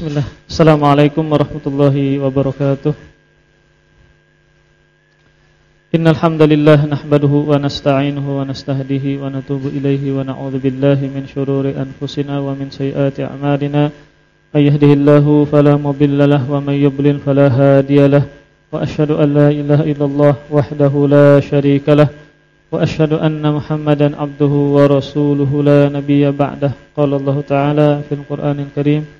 Bismillah. Assalamualaikum warahmatullahi wabarakatuh. Innal nahmaduhu wa nasta'inuhu wa nastahdihi wa natubu ilaihi wa na'udzu billahi min shururi anfusina wa min sayyiati a'malina. May yahdihillahu wa may yudlil fala wa asyhadu an la ilaha illallah wahdahu la syarika lah. Wa asyhadu anna muhammadan abduhu wa rasuluhu la nabiyya ba'dah. Qala Allah ta'ala fil Karim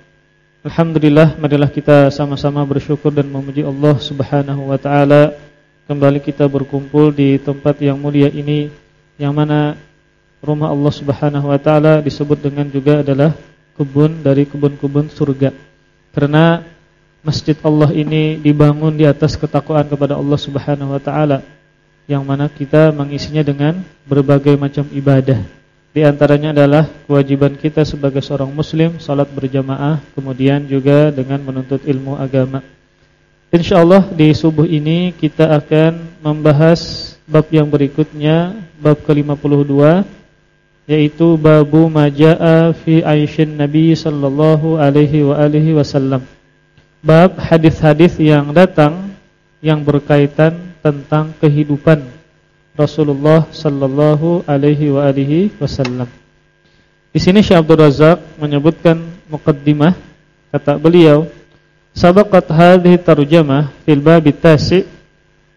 Alhamdulillah marilah kita sama-sama bersyukur dan memuji Allah Subhanahu wa taala kembali kita berkumpul di tempat yang mulia ini yang mana rumah Allah Subhanahu wa taala disebut dengan juga adalah kebun dari kebun-kebun surga. Karena masjid Allah ini dibangun di atas ketakwaan kepada Allah Subhanahu wa taala yang mana kita mengisinya dengan berbagai macam ibadah di antaranya adalah kewajiban kita sebagai seorang muslim salat berjamaah, kemudian juga dengan menuntut ilmu agama. Insyaallah di subuh ini kita akan membahas bab yang berikutnya, bab ke-52 yaitu babu majaa fi aisyin Nabi sallallahu alaihi wa alihi wasallam. Bab hadis-hadis yang datang yang berkaitan tentang kehidupan Rasulullah sallallahu alaihi wa alihi wasallam. Di sini Syekh Abdul Razak menyebutkan muqaddimah kata beliau sabaqat hadhihi tarjamah fil bab at-tasi'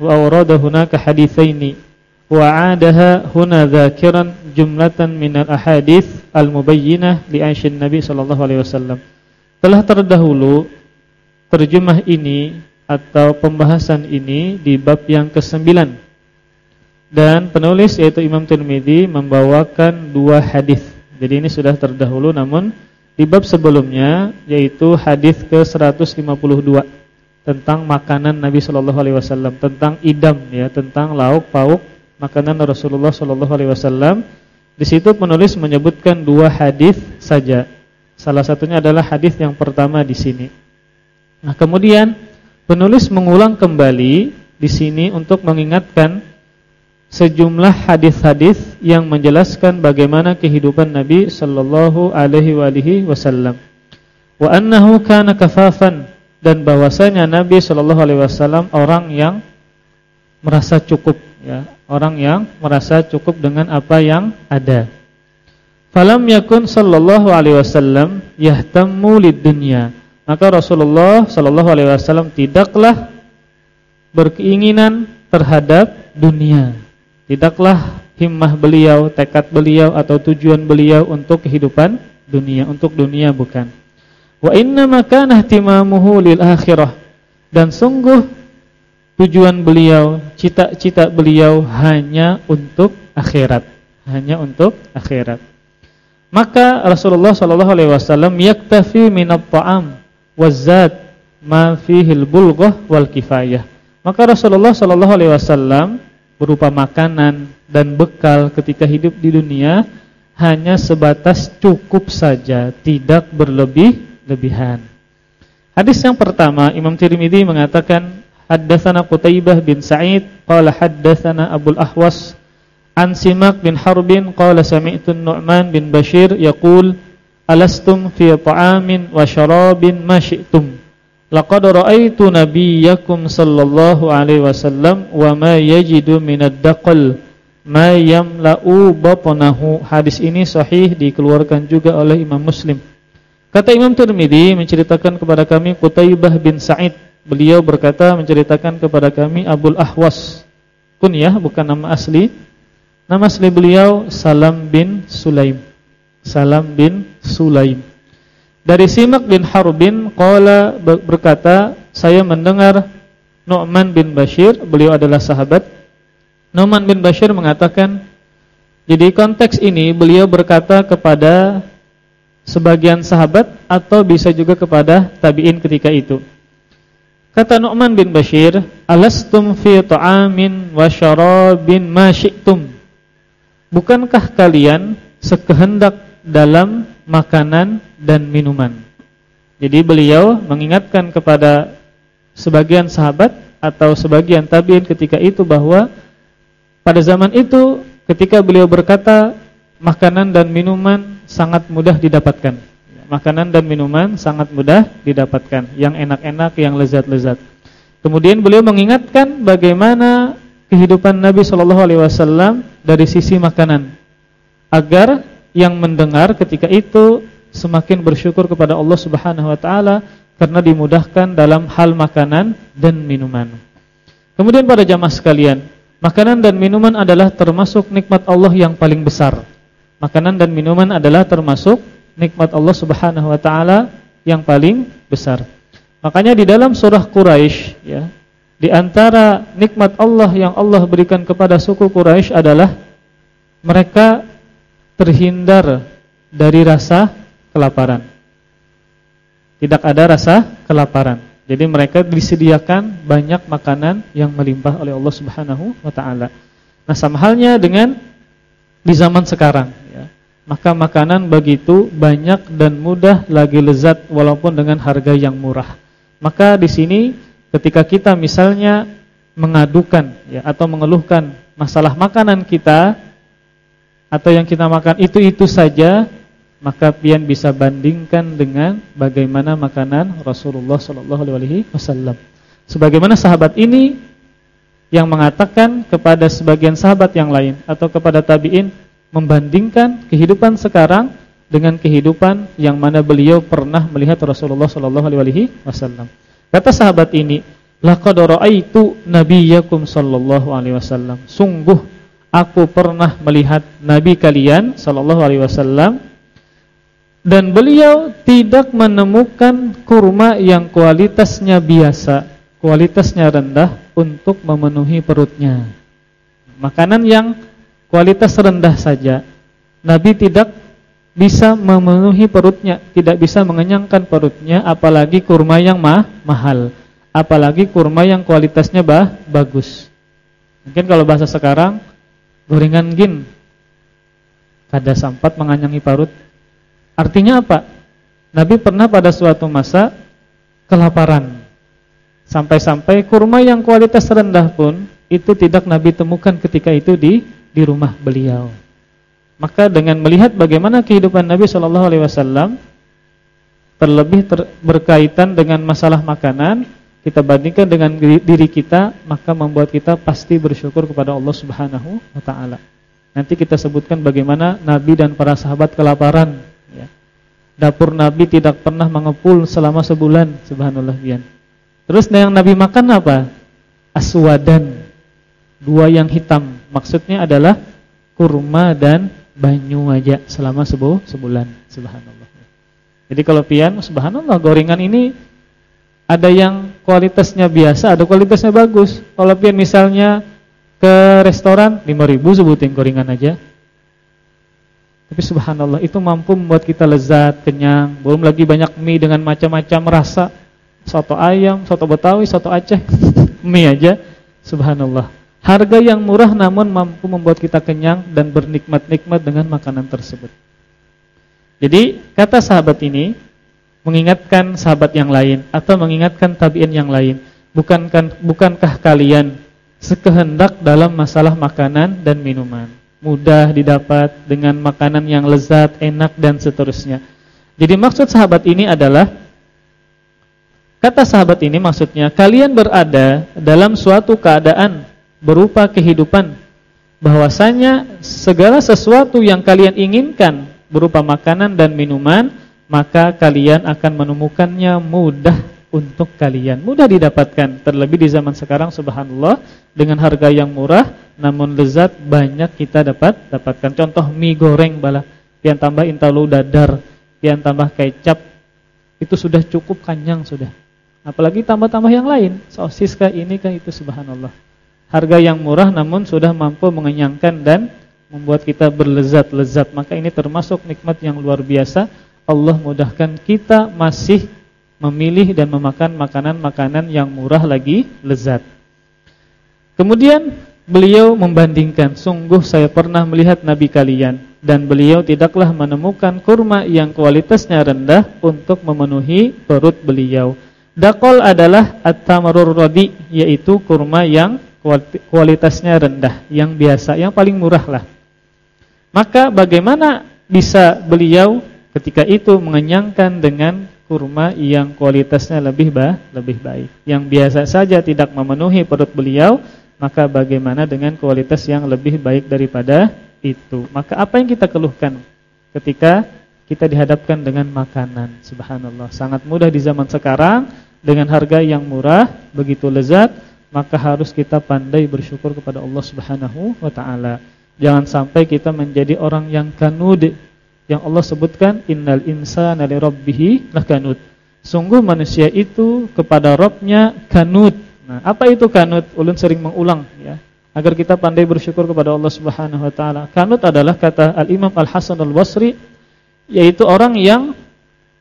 wa awrada hunaka haditsaini wa 'adaha huna dzakiran jumlatan min al-ahadits al-mubayyinah li aisyin Nabi sallallahu alaihi wasallam. Telah terdahulu terjemah ini atau pembahasan ini di bab yang ke-9 dan penulis yaitu Imam Tirmidzi membawakan dua hadis. Jadi ini sudah terdahulu namun di bab sebelumnya yaitu hadis ke-152 tentang makanan Nabi sallallahu alaihi wasallam, tentang idam ya, tentang lauk pauk makanan Rasulullah sallallahu alaihi wasallam. Di situ penulis menyebutkan dua hadis saja. Salah satunya adalah hadis yang pertama di sini. Nah, kemudian penulis mengulang kembali di sini untuk mengingatkan sejumlah hadis-hadis yang menjelaskan bagaimana kehidupan Nabi sallallahu alaihi wasallam. Wa annahu kana kafafan dan bahwasanya Nabi sallallahu alaihi wasallam orang yang merasa cukup ya, orang yang merasa cukup dengan apa yang ada. Falam yakun sallallahu alaihi wasallam yahtammu lid-dunya. Maka Rasulullah sallallahu alaihi wasallam tidaklah berkeinginan terhadap dunia Tidaklah himmah beliau, tekad beliau atau tujuan beliau untuk kehidupan dunia, untuk dunia bukan. Wa inna makana ihtimamuhu lil akhirah. Dan sungguh tujuan beliau, cita-cita beliau hanya untuk akhirat, hanya untuk akhirat. Maka Rasulullah sallallahu alaihi wasallam yaktafi min at-ta'am waz-zat ma fihi al-bulghah wal kifayah. Maka Rasulullah sallallahu alaihi wasallam berupa makanan dan bekal ketika hidup di dunia hanya sebatas cukup saja, tidak berlebih-lebihan. Hadis yang pertama Imam Tirmizi mengatakan haddatsana Qutaibah bin Sa'id qala haddatsana Abdul Ahwas an Simak bin Harbin qala sami'tu Nu'man bin Bashir yaqul alastum fi ta'amin wa syarabin ma syi'tum Laqad ra'aitu nabiyyakum sallallahu alaihi wasallam wa ma yajidu minad daqal ma yamla'u batnahu. Hadis ini sahih dikeluarkan juga oleh Imam Muslim. Kata Imam Tirmizi menceritakan kepada kami Qutaibah bin Sa'id. Beliau berkata menceritakan kepada kami Abdul Ahwas. Kunyah bukan nama asli. Nama asli beliau Salam bin Sulaim. Salam bin Sulaim. Dari Simak bin Harbin qala berkata, saya mendengar Nu'man bin Bashir, beliau adalah sahabat. Nu'man bin Bashir mengatakan, jadi konteks ini beliau berkata kepada sebagian sahabat atau bisa juga kepada tabi'in ketika itu. Kata Nu'man bin Bashir, "Alastum fi ta'amin wa syarabin ma syi'tum?" Bukankah kalian sekehendak dalam makanan dan minuman? Jadi beliau mengingatkan kepada sebagian sahabat atau sebagian tabi'in ketika itu bahwa pada zaman itu ketika beliau berkata makanan dan minuman sangat mudah didapatkan. Makanan dan minuman sangat mudah didapatkan, yang enak-enak, yang lezat-lezat. Kemudian beliau mengingatkan bagaimana kehidupan Nabi Shallallahu Alaihi Wasallam dari sisi makanan, agar yang mendengar ketika itu semakin bersyukur kepada Allah Subhanahu Wa Taala karena dimudahkan dalam hal makanan dan minuman. Kemudian pada jamaah sekalian, makanan dan minuman adalah termasuk nikmat Allah yang paling besar. Makanan dan minuman adalah termasuk nikmat Allah Subhanahu Wa Taala yang paling besar. Makanya di dalam surah Quraisy, ya, di antara nikmat Allah yang Allah berikan kepada suku Quraisy adalah mereka terhindar dari rasa kelaparan. Tidak ada rasa kelaparan. Jadi mereka disediakan banyak makanan yang melimpah oleh Allah Subhanahu wa taala. Nah, sama halnya dengan di zaman sekarang ya. Maka makanan begitu banyak dan mudah lagi lezat walaupun dengan harga yang murah. Maka di sini ketika kita misalnya mengadukan ya atau mengeluhkan masalah makanan kita atau yang kita makan itu-itu saja maka pian bisa bandingkan dengan bagaimana makanan Rasulullah sallallahu alaihi wasallam. Sebagaimana sahabat ini yang mengatakan kepada sebagian sahabat yang lain atau kepada tabi'in membandingkan kehidupan sekarang dengan kehidupan yang mana beliau pernah melihat Rasulullah sallallahu alaihi wasallam. Kata sahabat ini, laqad raaitu nabiyyakum sallallahu alaihi wasallam. Sungguh aku pernah melihat nabi kalian sallallahu alaihi wasallam dan beliau tidak menemukan kurma yang kualitasnya biasa, kualitasnya rendah untuk memenuhi perutnya. Makanan yang kualitas rendah saja Nabi tidak bisa memenuhi perutnya, tidak bisa mengenyangkan perutnya apalagi kurma yang mah, mahal, apalagi kurma yang kualitasnya bah, bagus. Mungkin kalau bahasa sekarang gorengan gin kada sampat menganyangi parut. Artinya apa? Nabi pernah pada suatu masa kelaparan. Sampai-sampai kurma yang kualitas rendah pun itu tidak Nabi temukan ketika itu di di rumah beliau. Maka dengan melihat bagaimana kehidupan Nabi Wasallam terlebih ter, berkaitan dengan masalah makanan, kita bandingkan dengan diri kita, maka membuat kita pasti bersyukur kepada Allah Subhanahu Wa Taala. Nanti kita sebutkan bagaimana Nabi dan para sahabat kelaparan. Ya. Dapur Nabi tidak pernah mengepul selama sebulan, Subhanallah bian. Terus yang Nabi makan apa? Aswadan, dua yang hitam. Maksudnya adalah kurma dan banyu aja selama sebu sebulan subhanallah. Jadi kalau pian subhanallah gorengan ini ada yang kualitasnya biasa, ada kualitasnya bagus. Kalau pian misalnya ke restoran 5000 sebutin gorengan aja. Tapi subhanallah itu mampu membuat kita lezat, kenyang, belum lagi banyak mie dengan macam-macam rasa. Soto ayam, soto Betawi, soto Aceh, mie aja. Subhanallah. Harga yang murah namun mampu membuat kita kenyang dan bernikmat-nikmat dengan makanan tersebut. Jadi kata sahabat ini mengingatkan sahabat yang lain atau mengingatkan tabi'in yang lain. Bukankah, bukankah kalian sekehendak dalam masalah makanan dan minuman? Mudah didapat dengan makanan yang lezat, enak dan seterusnya. Jadi maksud sahabat ini adalah kata sahabat ini maksudnya kalian berada dalam suatu keadaan berupa kehidupan bahwasanya segala sesuatu yang kalian inginkan berupa makanan dan minuman maka kalian akan menemukannya mudah untuk kalian mudah didapatkan terlebih di zaman sekarang subhanallah dengan harga yang murah namun lezat banyak kita dapat dapatkan. Contoh mie goreng bala, pian tambah intalu dadar, pian tambah kecap, itu sudah cukup kenyang sudah. Apalagi tambah-tambah yang lain, sosis kah ini kah itu subhanallah. Harga yang murah namun sudah mampu mengenyangkan dan membuat kita berlezat-lezat. Maka ini termasuk nikmat yang luar biasa. Allah mudahkan kita masih memilih dan memakan makanan-makanan yang murah lagi lezat. Kemudian beliau membandingkan, sungguh saya pernah melihat nabi kalian dan beliau tidaklah menemukan kurma yang kualitasnya rendah untuk memenuhi perut beliau. Dakol adalah at-tamarur radi yaitu kurma yang kualitasnya rendah, yang biasa, yang paling murah lah. Maka bagaimana bisa beliau ketika itu mengenyangkan dengan kurma yang kualitasnya lebih bah, lebih baik. Yang biasa saja tidak memenuhi perut beliau, maka bagaimana dengan kualitas yang lebih baik daripada itu? Maka apa yang kita keluhkan ketika kita dihadapkan dengan makanan? Subhanallah, sangat mudah di zaman sekarang dengan harga yang murah, begitu lezat, maka harus kita pandai bersyukur kepada Allah Subhanahu wa taala. Jangan sampai kita menjadi orang yang kanud yang Allah sebutkan innal insana lirabbih lakanud. Sungguh manusia itu kepada Rabbnya kanud Nah, apa itu kanut? Ulun sering mengulang ya, agar kita pandai bersyukur kepada Allah Subhanahu wa taala. Kanut adalah kata Al-Imam Al-Hasan Al-Basri yaitu orang yang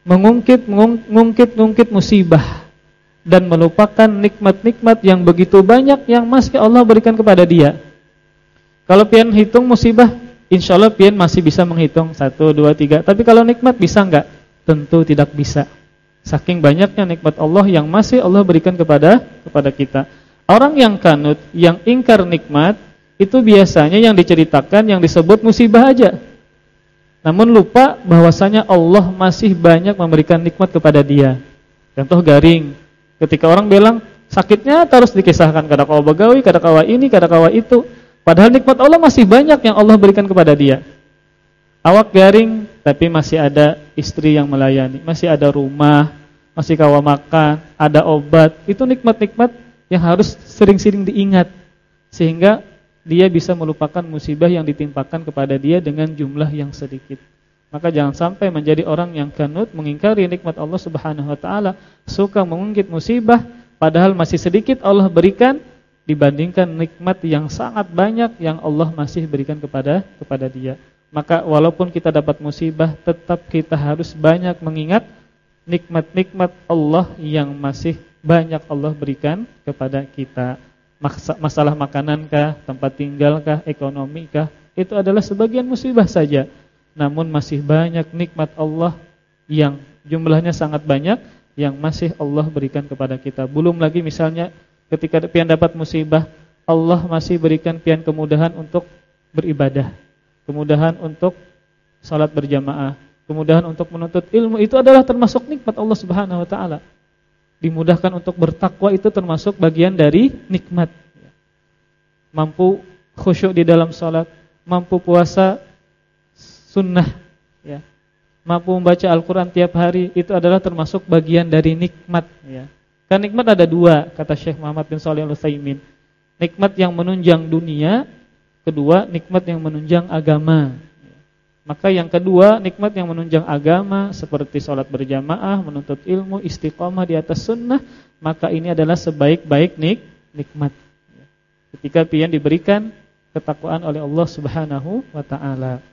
mengungkit mengungkit-ungkit musibah dan melupakan nikmat-nikmat yang begitu banyak yang masih Allah berikan kepada dia. Kalau pian hitung musibah, insya Allah pian masih bisa menghitung satu, dua, tiga. Tapi kalau nikmat bisa enggak? Tentu tidak bisa. Saking banyaknya nikmat Allah yang masih Allah berikan kepada kepada kita. Orang yang kanut, yang ingkar nikmat, itu biasanya yang diceritakan yang disebut musibah aja. Namun lupa bahwasanya Allah masih banyak memberikan nikmat kepada dia. Contoh garing. Ketika orang bilang sakitnya terus dikisahkan kada kawa begawi, kada kawa ini, kada kawa itu. Padahal nikmat Allah masih banyak yang Allah berikan kepada dia. Awak garing tapi masih ada istri yang melayani, masih ada rumah, masih kawa makan, ada obat. Itu nikmat-nikmat yang harus sering-sering diingat sehingga dia bisa melupakan musibah yang ditimpakan kepada dia dengan jumlah yang sedikit. Maka jangan sampai menjadi orang yang kanut mengingkari nikmat Allah Subhanahu wa taala, suka mengungkit musibah padahal masih sedikit Allah berikan dibandingkan nikmat yang sangat banyak yang Allah masih berikan kepada kepada dia. Maka walaupun kita dapat musibah tetap kita harus banyak mengingat nikmat-nikmat Allah yang masih banyak Allah berikan kepada kita. Masalah makanankah, tempat tinggalkah, ekonomikah, itu adalah sebagian musibah saja. Namun masih banyak nikmat Allah yang jumlahnya sangat banyak yang masih Allah berikan kepada kita. Belum lagi misalnya ketika pian dapat musibah, Allah masih berikan pian kemudahan untuk beribadah kemudahan untuk salat berjamaah, kemudahan untuk menuntut ilmu itu adalah termasuk nikmat Allah Subhanahu wa taala. Dimudahkan untuk bertakwa itu termasuk bagian dari nikmat. Mampu khusyuk di dalam salat, mampu puasa sunnah ya. Mampu membaca Al-Qur'an tiap hari itu adalah termasuk bagian dari nikmat ya. Kan nikmat ada dua kata Syekh Muhammad bin Shalih Al-Utsaimin. Nikmat yang menunjang dunia Kedua, nikmat yang menunjang agama. Maka yang kedua, nikmat yang menunjang agama seperti sholat berjamaah, menuntut ilmu, istiqomah di atas sunnah, maka ini adalah sebaik-baik nik nikmat. Ketika pian diberikan ketakwaan oleh Allah Subhanahu wa taala.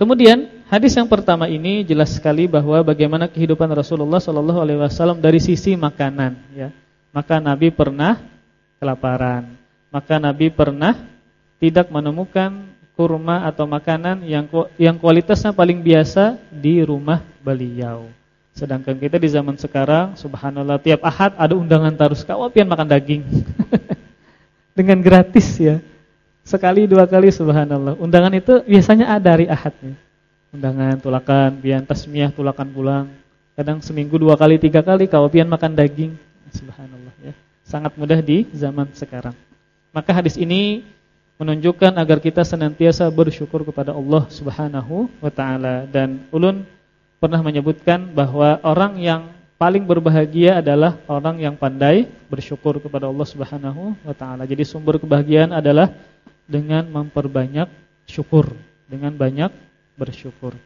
Kemudian, hadis yang pertama ini jelas sekali bahwa bagaimana kehidupan Rasulullah sallallahu alaihi wasallam dari sisi makanan, ya. Maka Nabi pernah kelaparan. Maka Nabi pernah tidak menemukan kurma atau makanan yang yang kualitasnya paling biasa di rumah beliau. Sedangkan kita di zaman sekarang, subhanallah tiap ahad ada undangan terus kawapian makan daging. Dengan gratis ya. Sekali dua kali subhanallah. Undangan itu biasanya ada hari ahadnya. Undangan tulakan, pian tasmiyah tulakan pulang. Kadang seminggu dua kali, tiga kali kawapian makan daging. Subhanallah ya. Sangat mudah di zaman sekarang. Maka hadis ini menunjukkan agar kita senantiasa bersyukur kepada Allah Subhanahu wa taala dan ulun pernah menyebutkan bahwa orang yang paling berbahagia adalah orang yang pandai bersyukur kepada Allah Subhanahu wa taala. Jadi sumber kebahagiaan adalah dengan memperbanyak syukur, dengan banyak bersyukur.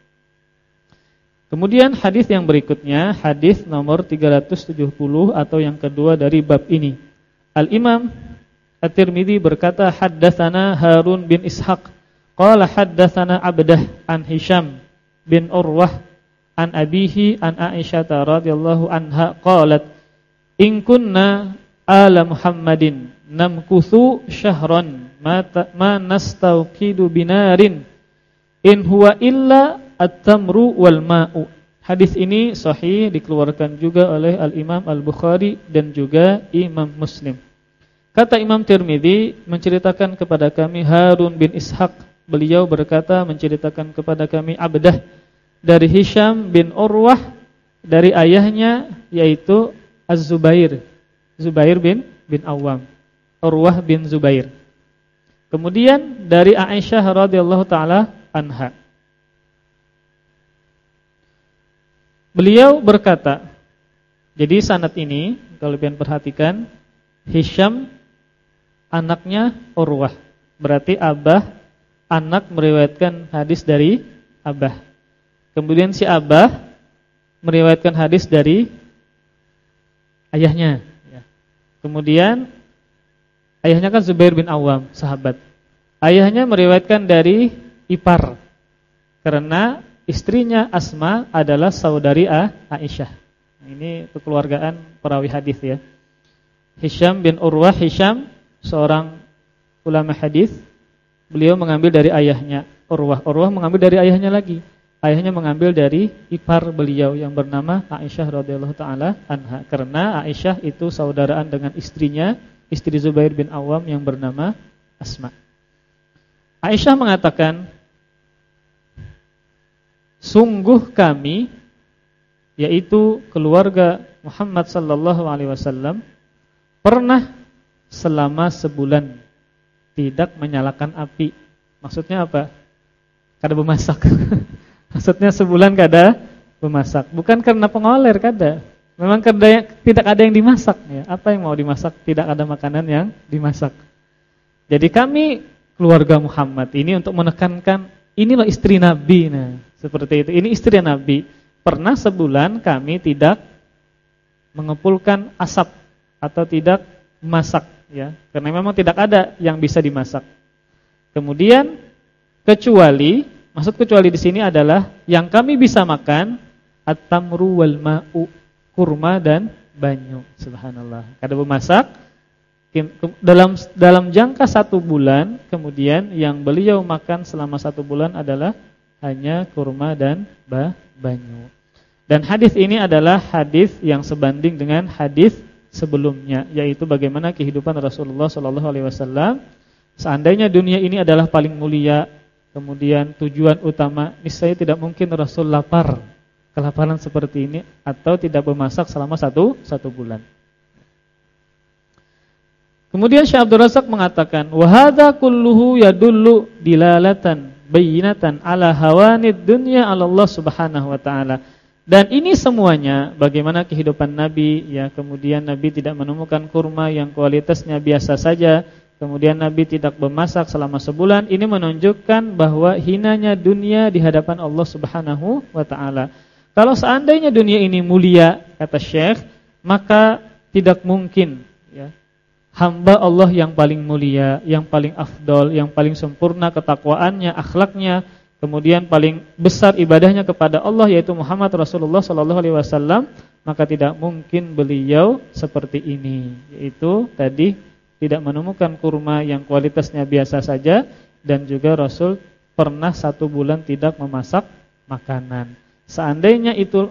Kemudian hadis yang berikutnya, hadis nomor 370 atau yang kedua dari bab ini. Al-Imam At-Tirmizi berkata, "Haddatsana Harun bin Ishaq, qala haddatsana Abdah an Hisham bin Urwah an abihi an Aisyah radhiyallahu anha qalat, "In kunna ala Muhammadin namkuthu syahran ma ma nastawqidu binarin in huwa illa at-tamru wal ma'u. Hadis ini sahih dikeluarkan juga oleh Al-Imam Al-Bukhari dan juga Imam Muslim. Kata Imam Tirmizi menceritakan kepada kami Harun bin Ishaq, beliau berkata menceritakan kepada kami Abdah dari Hisham bin Urwah dari ayahnya yaitu Az-Zubair. Zubair bin bin Awam. Urwah bin Zubair. Kemudian dari Aisyah radhiyallahu taala anha. Beliau berkata, jadi sanat ini kalau kalian perhatikan Hisham anaknya Urwah. Berarti Abah anak meriwayatkan hadis dari Abah. Kemudian si Abah meriwayatkan hadis dari ayahnya. Ya. Kemudian ayahnya kan Zubair bin Awam, sahabat. Ayahnya meriwayatkan dari ipar. Karena istrinya Asma adalah saudari A, Aisyah. Ini kekeluargaan perawi hadis ya. Hisham bin Urwah Hisham seorang ulama hadis. Beliau mengambil dari ayahnya Urwah. Urwah mengambil dari ayahnya lagi. Ayahnya mengambil dari ipar beliau yang bernama Aisyah radhiyallahu taala anha. Karena Aisyah itu saudaraan dengan istrinya, istri Zubair bin Awam yang bernama Asma. Aisyah mengatakan, sungguh kami yaitu keluarga Muhammad sallallahu alaihi wasallam pernah selama sebulan tidak menyalakan api. Maksudnya apa? Kada memasak. Maksudnya sebulan kada memasak. Bukan karena pengoler kada. Memang kada tidak ada yang dimasak ya. Apa yang mau dimasak? Tidak ada makanan yang dimasak. Jadi kami keluarga Muhammad ini untuk menekankan inilah istri Nabi nah. Seperti itu. Ini istri Nabi. Pernah sebulan kami tidak mengepulkan asap atau tidak masak ya. Karena memang tidak ada yang bisa dimasak. Kemudian kecuali maksud kecuali di sini adalah yang kami bisa makan at-tamru wal ma'u, kurma dan banyu. Subhanallah. Kada memasak dalam dalam jangka satu bulan kemudian yang beliau makan selama satu bulan adalah hanya kurma dan banyu. Dan hadis ini adalah hadis yang sebanding dengan hadis sebelumnya, yaitu bagaimana kehidupan Rasulullah Shallallahu Alaihi Wasallam. Seandainya dunia ini adalah paling mulia, kemudian tujuan utama, niscaya tidak mungkin Rasul lapar, kelaparan seperti ini, atau tidak bermasak selama satu satu bulan. Kemudian Syekh Abdul Razak mengatakan, "Wa kulluhu yadullu dilalatan bayinatan ala hawanid dunya ala Allah Subhanahu wa taala. Dan ini semuanya bagaimana kehidupan Nabi ya, kemudian Nabi tidak menemukan kurma yang kualitasnya biasa saja, kemudian Nabi tidak memasak selama sebulan, ini menunjukkan bahwa hinanya dunia di hadapan Allah Subhanahu wa taala. Kalau seandainya dunia ini mulia kata Syekh, maka tidak mungkin hamba Allah yang paling mulia, yang paling afdol, yang paling sempurna ketakwaannya, akhlaknya, kemudian paling besar ibadahnya kepada Allah yaitu Muhammad Rasulullah sallallahu alaihi wasallam, maka tidak mungkin beliau seperti ini, yaitu tadi tidak menemukan kurma yang kualitasnya biasa saja dan juga Rasul pernah satu bulan tidak memasak makanan. Seandainya itu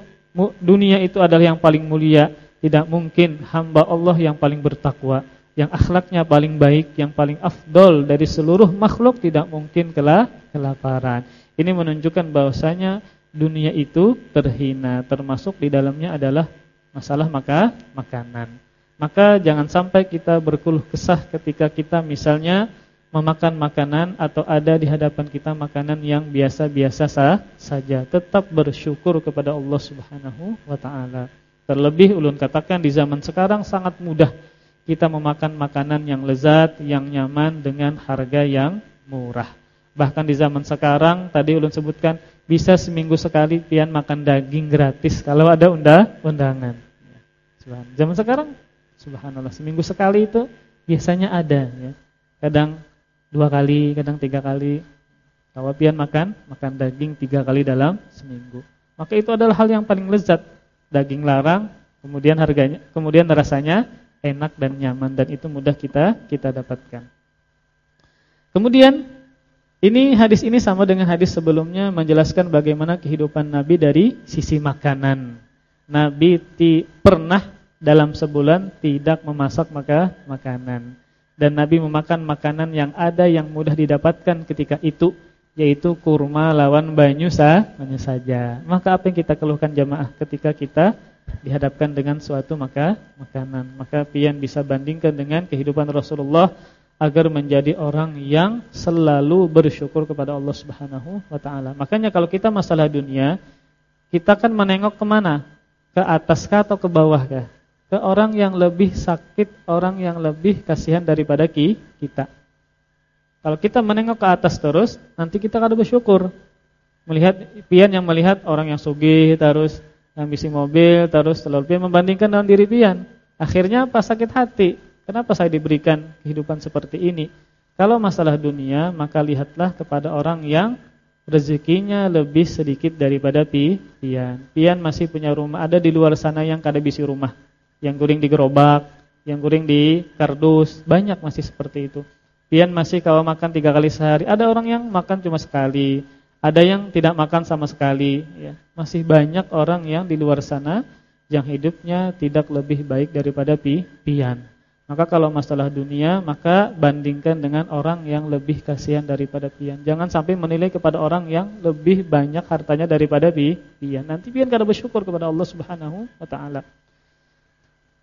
dunia itu adalah yang paling mulia, tidak mungkin hamba Allah yang paling bertakwa yang akhlaknya paling baik, yang paling afdol dari seluruh makhluk tidak mungkin kelah kelaparan. Ini menunjukkan bahwasanya dunia itu terhina, termasuk di dalamnya adalah masalah maka makanan. Maka jangan sampai kita berkeluh kesah ketika kita misalnya memakan makanan atau ada di hadapan kita makanan yang biasa-biasa saja. Tetap bersyukur kepada Allah Subhanahu wa taala. Terlebih ulun katakan di zaman sekarang sangat mudah kita memakan makanan yang lezat, yang nyaman dengan harga yang murah. Bahkan di zaman sekarang tadi ulun sebutkan bisa seminggu sekali pian makan daging gratis kalau ada unda undangan. Zaman sekarang subhanallah seminggu sekali itu biasanya ada ya. Kadang dua kali, kadang tiga kali. Kalau pian makan makan daging tiga kali dalam seminggu. Maka itu adalah hal yang paling lezat. Daging larang, kemudian harganya, kemudian rasanya enak dan nyaman dan itu mudah kita kita dapatkan. Kemudian ini hadis ini sama dengan hadis sebelumnya menjelaskan bagaimana kehidupan Nabi dari sisi makanan. Nabi ti, pernah dalam sebulan tidak memasak maka makanan dan Nabi memakan makanan yang ada yang mudah didapatkan ketika itu yaitu kurma lawan banyu sah, hanya saja. Maka apa yang kita keluhkan jamaah ketika kita dihadapkan dengan suatu maka makanan? Maka pian bisa bandingkan dengan kehidupan Rasulullah agar menjadi orang yang selalu bersyukur kepada Allah Subhanahu wa taala. Makanya kalau kita masalah dunia, kita kan menengok ke mana? Ke atas kah atau ke bawah kah? Ke orang yang lebih sakit, orang yang lebih kasihan daripada kita. Kalau kita menengok ke atas terus, nanti kita akan bersyukur. Melihat pian yang melihat orang yang sugih terus yang bisi mobil terus terlalu pian membandingkan dengan diri pian. Akhirnya apa sakit hati. Kenapa saya diberikan kehidupan seperti ini? Kalau masalah dunia, maka lihatlah kepada orang yang rezekinya lebih sedikit daripada pi, pian. Pian masih punya rumah, ada di luar sana yang kada bisi rumah. Yang guring di gerobak, yang guring di kardus, banyak masih seperti itu. Pian masih kalau makan tiga kali sehari, ada orang yang makan cuma sekali, ada yang tidak makan sama sekali. Ya. Masih banyak orang yang di luar sana yang hidupnya tidak lebih baik daripada pi, pian. Maka kalau masalah dunia, maka bandingkan dengan orang yang lebih kasihan daripada pian. Jangan sampai menilai kepada orang yang lebih banyak hartanya daripada pian. Nanti pian kada bersyukur kepada Allah Subhanahu wa taala.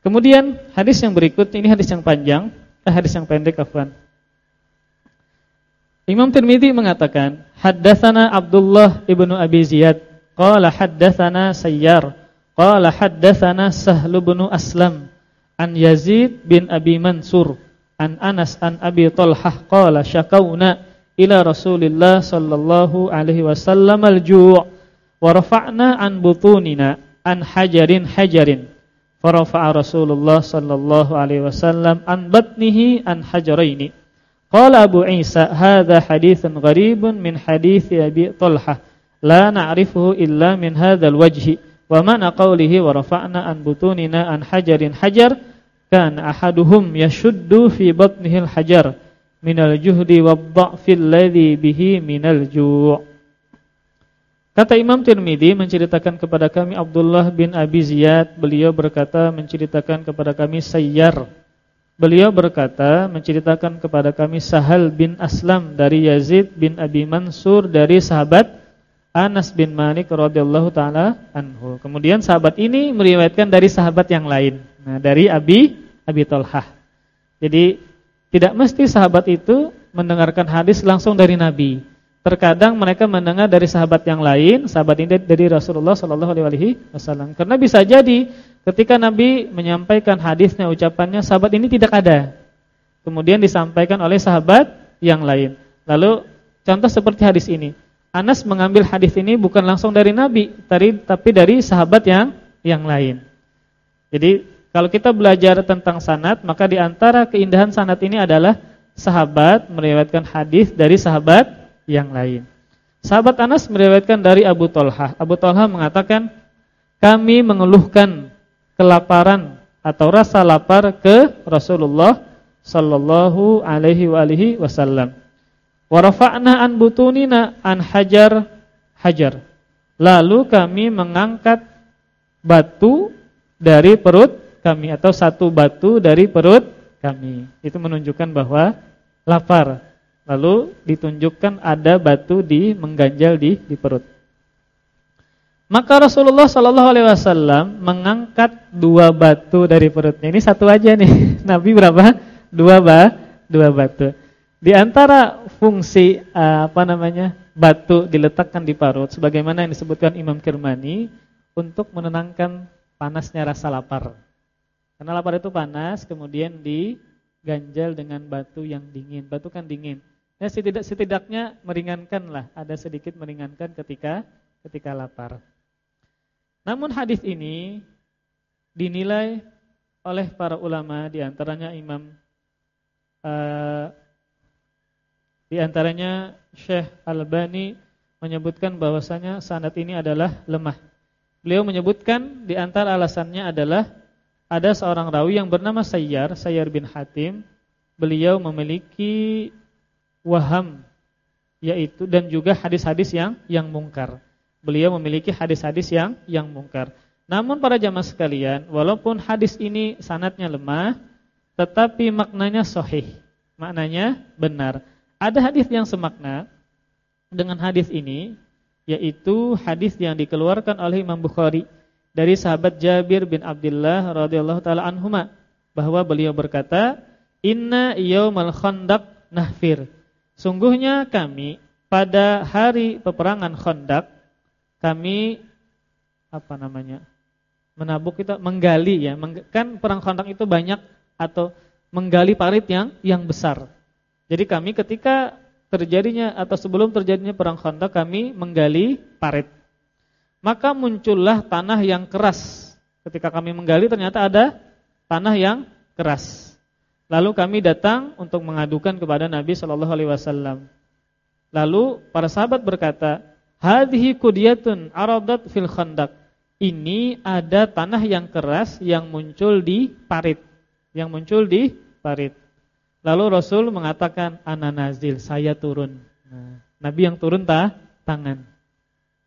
Kemudian hadis yang berikut ini hadis yang panjang, eh, hadis yang pendek afwan. Imam Tirmizi mengatakan, haddatsana Abdullah ibnu Abi Ziyad, qala haddatsana Sayyar, qala haddatsana Sahl bin Aslam an Yazid bin Abi Mansur an Anas an Abi Talhah qala syakauna ila Rasulillah sallallahu alaihi wasallam al-ju' wa rafa'na an butunina an hajarin hajarin farafa'a Rasulullah sallallahu alaihi wasallam an batnihi an hajaraini. Qala Abu Isa hadha haditsun gharibun min hadithi Abi Talhah la na'rifuhu illa min hadzal wajhi. Wa mana qawlihi wa rafa'na an butunina an hajarin hajar. Kan ahaduhum yashuddu fi batnihil hajar. Minal juhdi wad-dha'fil ladzi bihi ju'. Kata Imam Tirmidzi menceritakan kepada kami Abdullah bin Abi Ziyad, beliau berkata menceritakan kepada kami Sayyar. Beliau berkata menceritakan kepada kami Sahal bin Aslam dari Yazid bin Abi Mansur dari sahabat Anas bin Malik radhiyallahu taala anhu. Kemudian sahabat ini meriwayatkan dari sahabat yang lain. Nah, dari Abi Abi Tolhah. Jadi tidak mesti sahabat itu mendengarkan hadis langsung dari Nabi. Terkadang mereka mendengar dari sahabat yang lain, sahabat ini dari Rasulullah Shallallahu Alaihi Wasallam. Karena bisa jadi ketika Nabi menyampaikan hadisnya, ucapannya, sahabat ini tidak ada. Kemudian disampaikan oleh sahabat yang lain. Lalu contoh seperti hadis ini. Anas mengambil hadis ini bukan langsung dari Nabi, tapi dari sahabat yang yang lain. Jadi kalau kita belajar tentang sanad, maka di antara keindahan sanad ini adalah sahabat meriwayatkan hadis dari sahabat yang lain. Sahabat Anas meriwayatkan dari Abu Talha. Abu Talha mengatakan, kami mengeluhkan kelaparan atau rasa lapar ke Rasulullah sallallahu alaihi wasallam. Wa rafa'na an butunina an hajar hajar. Lalu kami mengangkat batu dari perut kami atau satu batu dari perut kami. Itu menunjukkan bahwa lapar. Lalu ditunjukkan ada batu di mengganjal di di perut. Maka Rasulullah Shallallahu Alaihi Wasallam mengangkat dua batu dari perutnya. Ini satu aja nih. Nabi berapa? Dua ba, dua batu. Di antara fungsi uh, apa namanya batu diletakkan di parut, sebagaimana yang disebutkan Imam Kirmani untuk menenangkan panasnya rasa lapar. Karena lapar itu panas, kemudian diganjal dengan batu yang dingin. Batu kan dingin. Ya setidak setidaknya meringankan lah, ada sedikit meringankan ketika ketika lapar. Namun hadis ini dinilai oleh para ulama di antaranya Imam uh, di antaranya Syekh Al-Bani menyebutkan bahwasanya sanad ini adalah lemah. Beliau menyebutkan di antara alasannya adalah ada seorang rawi yang bernama Sayyar, Sayyar bin Hatim. Beliau memiliki waham yaitu dan juga hadis-hadis yang yang mungkar. Beliau memiliki hadis-hadis yang yang mungkar. Namun para jamaah sekalian, walaupun hadis ini sanatnya lemah, tetapi maknanya sahih. Maknanya benar. Ada hadis yang semakna dengan hadis ini yaitu hadis yang dikeluarkan oleh Imam Bukhari dari sahabat Jabir bin Abdullah radhiyallahu taala anhuma bahwa beliau berkata, "Inna yaumal khandaq nahfir." Sungguhnya kami pada hari peperangan Khandaq kami apa namanya? menabuk kita menggali ya. Kan perang Khandaq itu banyak atau menggali parit yang yang besar. Jadi kami ketika terjadinya atau sebelum terjadinya perang Khandaq kami menggali parit. Maka muncullah tanah yang keras. Ketika kami menggali ternyata ada tanah yang keras. Lalu kami datang untuk mengadukan kepada Nabi Shallallahu alaihi wasallam. Lalu para sahabat berkata, "Hadhihi qudiyatun aradat fil khandaq." Ini ada tanah yang keras yang muncul di parit. Yang muncul di parit. Lalu Rasul mengatakan ananazil, saya turun. Nah, Nabi yang turun ta, tangan.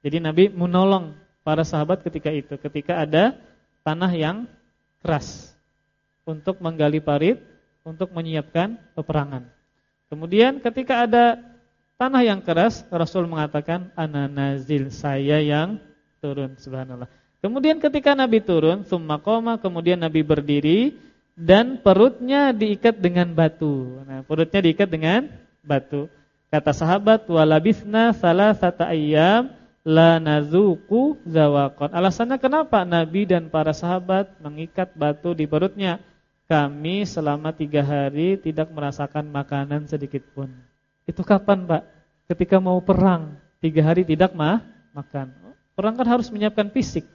Jadi Nabi menolong para sahabat ketika itu, ketika ada tanah yang keras untuk menggali parit, untuk menyiapkan peperangan. Kemudian ketika ada tanah yang keras, Rasul mengatakan ananazil, saya yang turun. Subhanallah. Kemudian ketika Nabi turun, summa kemudian Nabi berdiri dan perutnya diikat dengan batu. Nah, perutnya diikat dengan batu. Kata sahabat, "Walabisna sata ayyam la nazuku zawaqan." Alasannya kenapa Nabi dan para sahabat mengikat batu di perutnya? Kami selama tiga hari tidak merasakan makanan sedikit pun. Itu kapan, Pak? Ketika mau perang, tiga hari tidak mah makan. Perang kan harus menyiapkan fisik.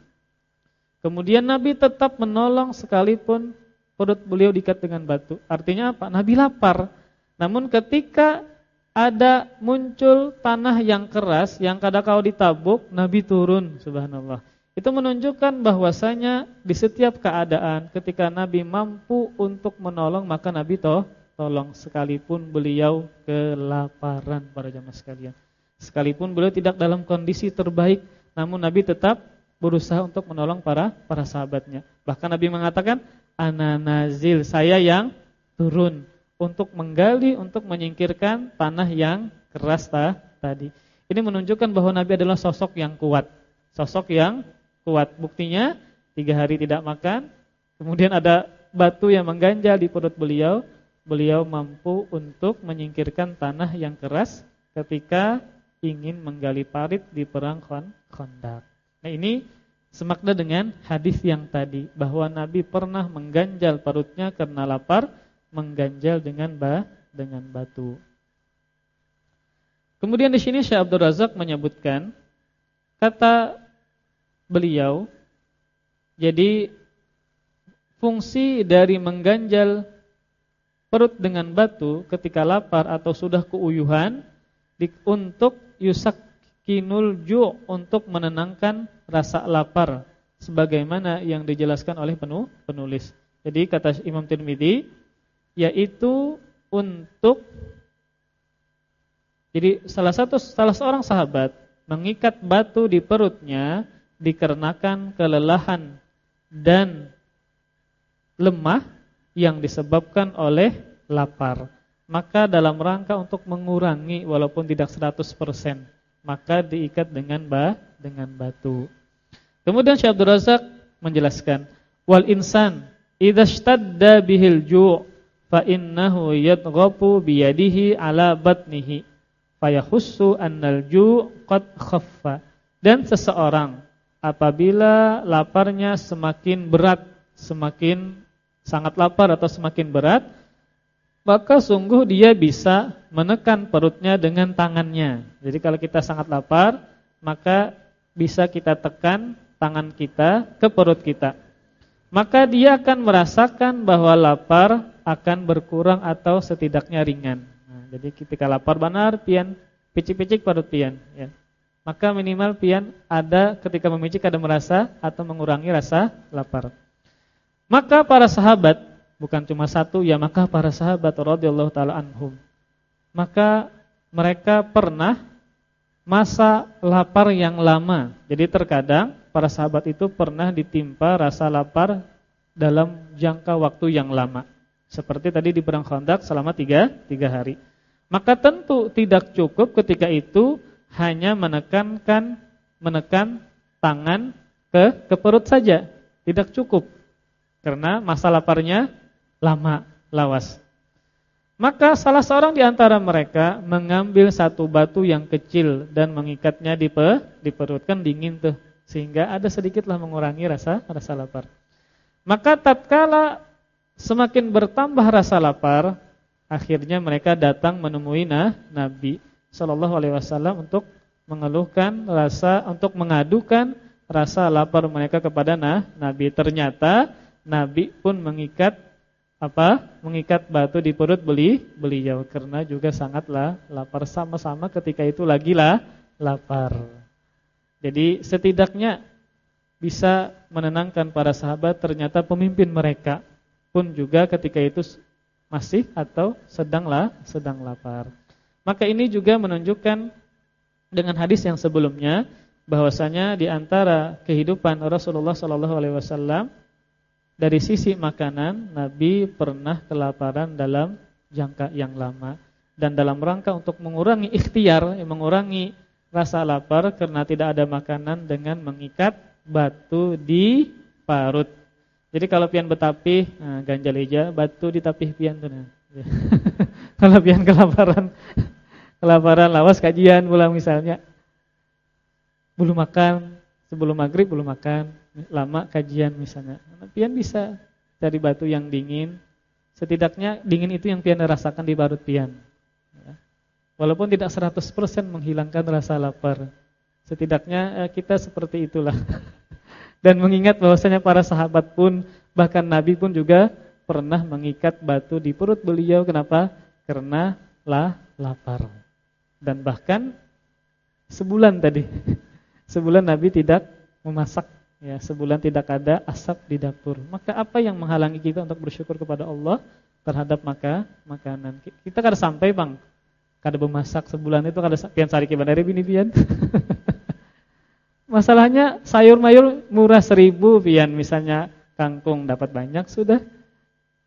Kemudian Nabi tetap menolong sekalipun perut beliau diikat dengan batu. Artinya apa? Nabi lapar. Namun ketika ada muncul tanah yang keras yang kadang kau ditabuk, Nabi turun, subhanallah. Itu menunjukkan bahwasanya di setiap keadaan ketika Nabi mampu untuk menolong, maka Nabi toh tolong sekalipun beliau kelaparan para jamaah sekalian. Sekalipun beliau tidak dalam kondisi terbaik, namun Nabi tetap berusaha untuk menolong para para sahabatnya. Bahkan Nabi mengatakan, ananazil, saya yang turun untuk menggali, untuk menyingkirkan tanah yang keras ta, tadi. Ini menunjukkan bahwa Nabi adalah sosok yang kuat, sosok yang kuat. Buktinya tiga hari tidak makan, kemudian ada batu yang mengganjal di perut beliau, beliau mampu untuk menyingkirkan tanah yang keras ketika ingin menggali parit di perang Khandaq. Nah ini Semakna dengan hadis yang tadi bahwa Nabi pernah mengganjal perutnya karena lapar, mengganjal dengan ba dengan batu. Kemudian di sini Syekh Abdul Razak menyebutkan kata beliau jadi fungsi dari mengganjal perut dengan batu ketika lapar atau sudah keuyuhan untuk yusak kinul ju' untuk menenangkan rasa lapar sebagaimana yang dijelaskan oleh penulis. Jadi kata Imam Tirmidzi yaitu untuk jadi salah satu salah seorang sahabat mengikat batu di perutnya dikarenakan kelelahan dan lemah yang disebabkan oleh lapar. Maka dalam rangka untuk mengurangi walaupun tidak 100% maka diikat dengan ba dengan batu. Kemudian Syekh Abdul Razak menjelaskan, wal insan idza ishtadda bihil ju' fa innahu yadghabu bi yadihi ala batnihi fayahussu annal ju' qad khaffa. Dan seseorang apabila laparnya semakin berat, semakin sangat lapar atau semakin berat, maka sungguh dia bisa menekan perutnya dengan tangannya. Jadi kalau kita sangat lapar, maka bisa kita tekan tangan kita ke perut kita. Maka dia akan merasakan bahwa lapar akan berkurang atau setidaknya ringan. Nah, jadi ketika lapar benar, pian picik-picik perut pian ya maka minimal pian ada ketika memicik ada merasa atau mengurangi rasa lapar. Maka para sahabat bukan cuma satu ya maka para sahabat radhiyallahu taala anhum maka mereka pernah masa lapar yang lama. Jadi terkadang para sahabat itu pernah ditimpa rasa lapar dalam jangka waktu yang lama. Seperti tadi di perang Khandaq selama tiga, tiga hari. Maka tentu tidak cukup ketika itu hanya menekankan menekan tangan ke ke perut saja, tidak cukup. Karena masa laparnya lama, lawas. Maka salah seorang di antara mereka mengambil satu batu yang kecil dan mengikatnya di pe, di perut kan dingin tuh sehingga ada sedikitlah mengurangi rasa rasa lapar. Maka tatkala semakin bertambah rasa lapar, akhirnya mereka datang menemui nah, Nabi Shallallahu Alaihi Wasallam untuk mengeluhkan rasa untuk mengadukan rasa lapar mereka kepada nah, Nabi. Ternyata Nabi pun mengikat apa? Mengikat batu di perut beli beliau karena juga sangatlah lapar sama-sama ketika itu lagi lah lapar. Jadi setidaknya bisa menenangkan para sahabat ternyata pemimpin mereka pun juga ketika itu masih atau sedanglah sedang lapar. Maka ini juga menunjukkan dengan hadis yang sebelumnya bahwasanya di antara kehidupan Rasulullah sallallahu alaihi wasallam dari sisi makanan Nabi pernah kelaparan dalam jangka yang lama dan dalam rangka untuk mengurangi ikhtiar, mengurangi rasa lapar karena tidak ada makanan dengan mengikat batu di parut. Jadi kalau pian betapi, nah, ganjal eja, batu di tapih pian tuh. Nah. kalau pian kelaparan kelaparan lawas kajian pulang misalnya. Belum makan sebelum maghrib belum makan lama kajian misalnya. Pian bisa cari batu yang dingin. Setidaknya dingin itu yang pian rasakan di barut pian. Ya. walaupun tidak 100% menghilangkan rasa lapar. Setidaknya eh, kita seperti itulah. Dan mengingat bahwasanya para sahabat pun bahkan Nabi pun juga pernah mengikat batu di perut beliau. Kenapa? Karena lah lapar dan bahkan sebulan tadi. Sebulan Nabi tidak memasak ya, sebulan tidak ada asap di dapur. Maka apa yang menghalangi kita untuk bersyukur kepada Allah terhadap maka makanan? Kita kada sampai, Bang. Kada memasak sebulan itu kada pian sari kibanari bini pian. Masalahnya sayur mayur murah seribu pian misalnya kangkung dapat banyak sudah.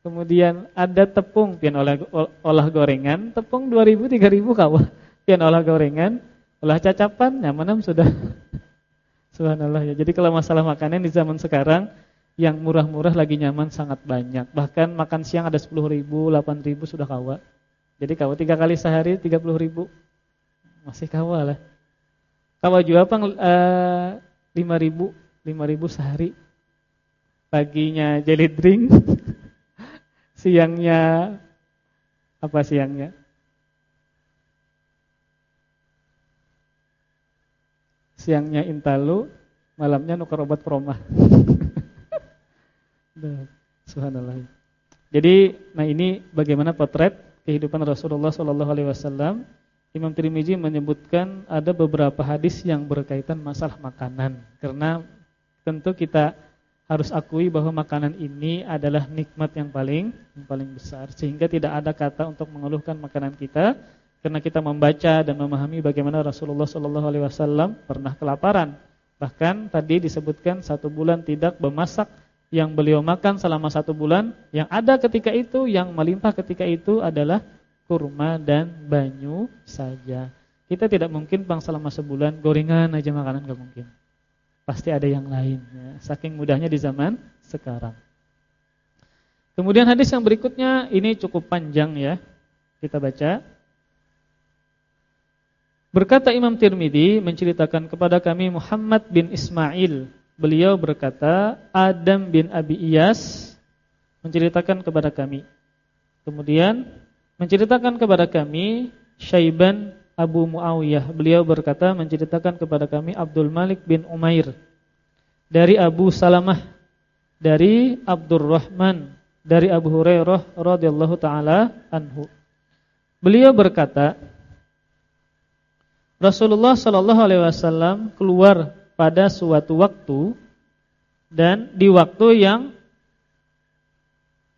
Kemudian ada tepung pian olah, olah gorengan, tepung 2000 3000 kawah pian olah gorengan, olah cacapan, nyaman sudah. Subhanallah ya. Jadi kalau masalah makanan di zaman sekarang yang murah-murah lagi nyaman sangat banyak. Bahkan makan siang ada 10 ribu, 8 ribu sudah kawa. Jadi kawa tiga kali sehari 30 ribu. Masih kawa lah. Kawa jual pang uh, 5 ribu, 5 ribu sehari. Paginya jelly drink. siangnya apa siangnya? Siangnya intalu, malamnya nukar obat promah. Subhanallah. Jadi, nah ini bagaimana potret kehidupan Rasulullah Shallallahu Alaihi Wasallam. Imam Tirmizi menyebutkan ada beberapa hadis yang berkaitan masalah makanan. Karena tentu kita harus akui bahwa makanan ini adalah nikmat yang paling yang paling besar sehingga tidak ada kata untuk mengeluhkan makanan kita karena kita membaca dan memahami bagaimana Rasulullah Shallallahu Alaihi Wasallam pernah kelaparan. Bahkan tadi disebutkan satu bulan tidak memasak yang beliau makan selama satu bulan. Yang ada ketika itu, yang melimpah ketika itu adalah kurma dan banyu saja. Kita tidak mungkin bang selama sebulan gorengan aja makanan gak mungkin. Pasti ada yang lain. Ya. Saking mudahnya di zaman sekarang. Kemudian hadis yang berikutnya ini cukup panjang ya. Kita baca. Berkata Imam Tirmidzi menceritakan kepada kami Muhammad bin Ismail. Beliau berkata Adam bin Abi Iyas menceritakan kepada kami. Kemudian menceritakan kepada kami Syaiban Abu Muawiyah. Beliau berkata menceritakan kepada kami Abdul Malik bin Umair dari Abu Salamah dari Abdurrahman dari Abu Hurairah radhiyallahu taala anhu. Beliau berkata Rasulullah Shallallahu Alaihi Wasallam keluar pada suatu waktu dan di waktu yang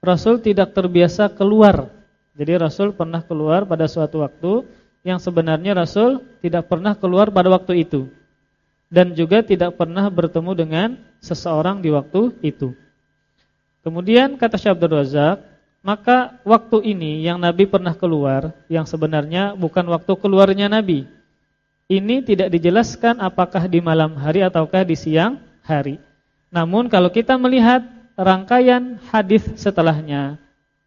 Rasul tidak terbiasa keluar. Jadi Rasul pernah keluar pada suatu waktu yang sebenarnya Rasul tidak pernah keluar pada waktu itu. Dan juga tidak pernah bertemu dengan seseorang di waktu itu. Kemudian kata Syekh Abdul Razak, maka waktu ini yang Nabi pernah keluar, yang sebenarnya bukan waktu keluarnya Nabi, ini tidak dijelaskan apakah di malam hari ataukah di siang hari. Namun kalau kita melihat rangkaian hadis setelahnya,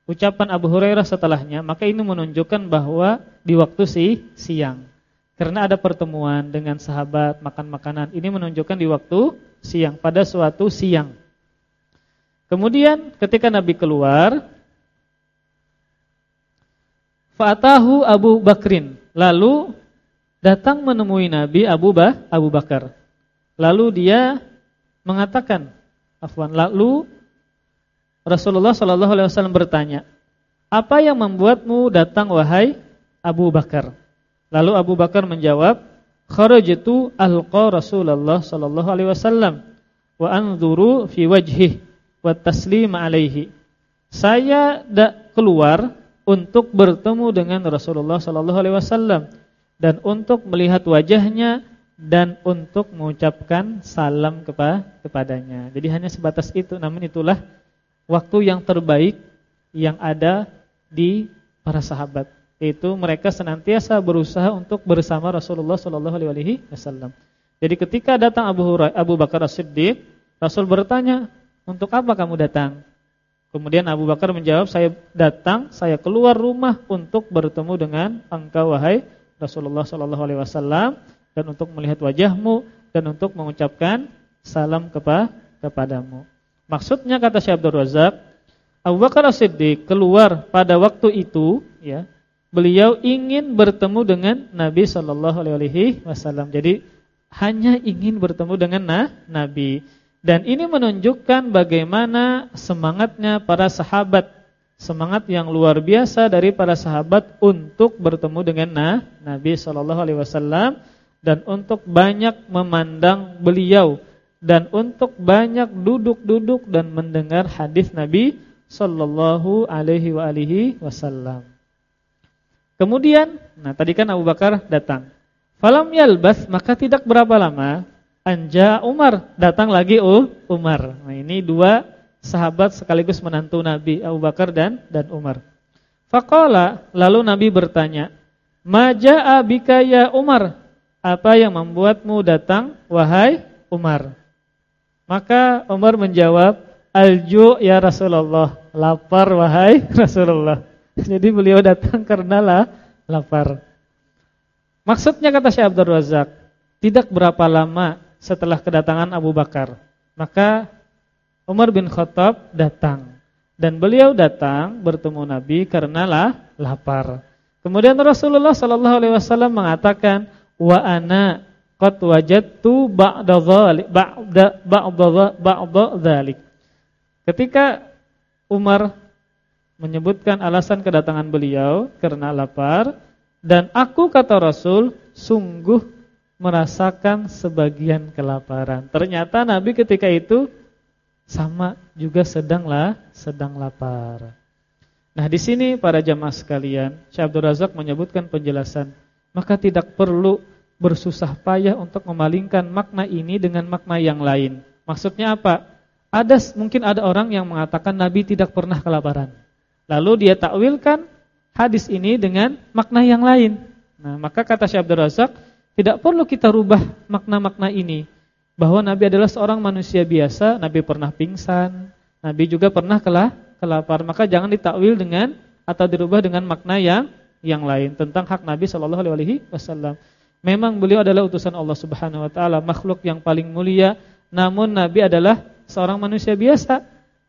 ucapan Abu Hurairah setelahnya, maka ini menunjukkan bahwa di waktu si siang. Karena ada pertemuan dengan sahabat makan makanan. Ini menunjukkan di waktu siang pada suatu siang. Kemudian ketika Nabi keluar, fa'atahu Abu Bakrin. Lalu datang menemui Nabi Abu, bah, Abu Bakar. Lalu dia mengatakan, afwan, lalu Rasulullah Shallallahu alaihi wasallam bertanya, "Apa yang membuatmu datang wahai Abu Bakar?" Lalu Abu Bakar menjawab, "Kharajtu alqa Rasulullah sallallahu alaihi wasallam wa anzuru fi wajhihi wa taslim alaihi." Saya keluar untuk bertemu dengan Rasulullah sallallahu alaihi wasallam dan untuk melihat wajahnya dan untuk mengucapkan salam kepa kepadanya. Jadi hanya sebatas itu, namun itulah waktu yang terbaik yang ada di para sahabat. Yaitu mereka senantiasa berusaha untuk bersama Rasulullah sallallahu alaihi wasallam. Jadi ketika datang Abu Hurairah, Abu Bakar As-Siddiq, Rasul bertanya, "Untuk apa kamu datang?" Kemudian Abu Bakar menjawab, "Saya datang, saya keluar rumah untuk bertemu dengan engkau wahai Rasulullah Shallallahu Alaihi Wasallam dan untuk melihat wajahmu dan untuk mengucapkan salam kepa kepadamu. Maksudnya kata Syekh Abdul Razak, Abu Bakar As-Siddiq keluar pada waktu itu, ya, beliau ingin bertemu dengan Nabi Shallallahu Alaihi Wasallam. Jadi hanya ingin bertemu dengan nah, Nabi. Dan ini menunjukkan bagaimana semangatnya para sahabat semangat yang luar biasa dari para sahabat untuk bertemu dengan nah, Nabi Shallallahu alaihi wasallam dan untuk banyak memandang beliau dan untuk banyak duduk-duduk dan mendengar hadis Nabi Shallallahu alaihi wasallam. Kemudian, nah tadi kan Abu Bakar datang. Falam yalbas maka tidak berapa lama anja Umar datang lagi oh Umar. Nah ini dua sahabat sekaligus menantu Nabi Abu Bakar dan dan Umar. Faqala lalu Nabi bertanya, "Maja'a bika ya Umar? Apa yang membuatmu datang wahai Umar?" Maka Umar menjawab, "Alju ya Rasulullah, lapar wahai Rasulullah." Jadi beliau datang karena lah lapar. Maksudnya kata Syekh Abdul Razak, tidak berapa lama setelah kedatangan Abu Bakar, maka Umar bin Khattab datang dan beliau datang bertemu Nabi karena lah lapar. Kemudian Rasulullah sallallahu alaihi wasallam mengatakan wa ana qad wajadtu ba'da dzalik ba'da ba'da ba'da dzalik. Ketika Umar menyebutkan alasan kedatangan beliau karena lapar dan aku kata Rasul sungguh merasakan sebagian kelaparan. Ternyata Nabi ketika itu sama juga sedanglah sedang lapar. Nah, di sini para jamaah sekalian, Syekh Abdul Razak menyebutkan penjelasan, maka tidak perlu bersusah payah untuk memalingkan makna ini dengan makna yang lain. Maksudnya apa? Ada mungkin ada orang yang mengatakan Nabi tidak pernah kelaparan. Lalu dia takwilkan hadis ini dengan makna yang lain. Nah, maka kata Syekh Abdul Razak, tidak perlu kita rubah makna-makna ini bahwa Nabi adalah seorang manusia biasa, Nabi pernah pingsan, Nabi juga pernah kelah, kelapar. Maka jangan ditakwil dengan atau dirubah dengan makna yang yang lain tentang hak Nabi Shallallahu alaihi wasallam. Memang beliau adalah utusan Allah Subhanahu wa taala, makhluk yang paling mulia, namun Nabi adalah seorang manusia biasa,